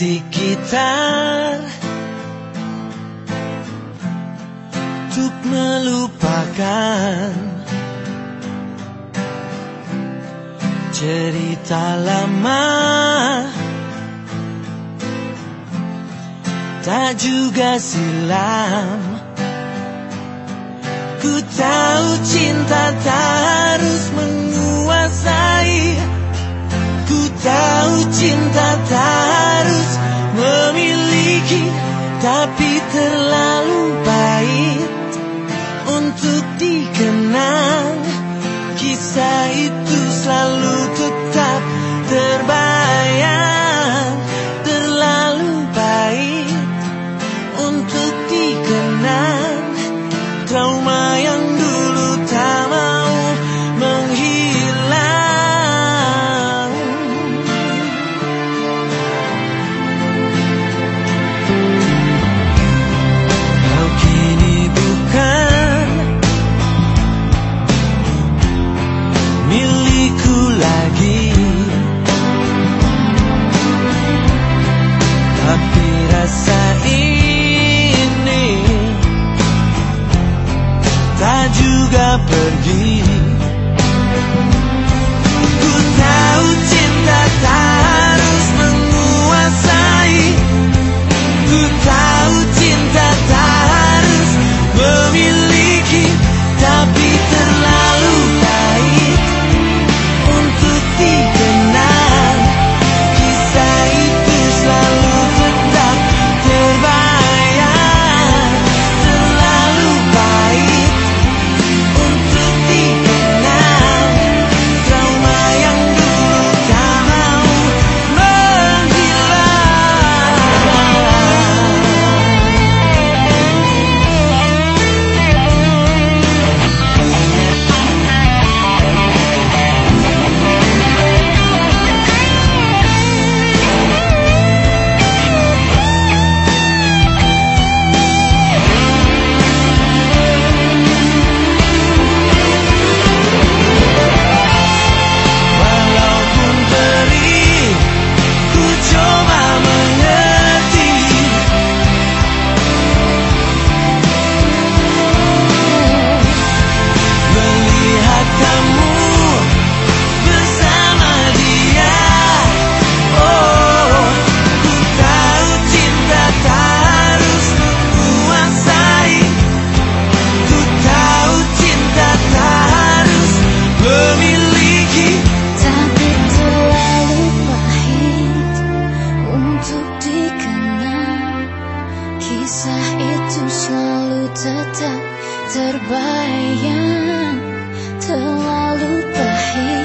Ku petik gitar Untuk melupakan Cerita lama. Tak juga silam. Ku tahu cinta tak harus menguasai Tapi terlalu baik Untuk dikenal. pergi Yesu selalu tetap terbayang. Terlalu pahit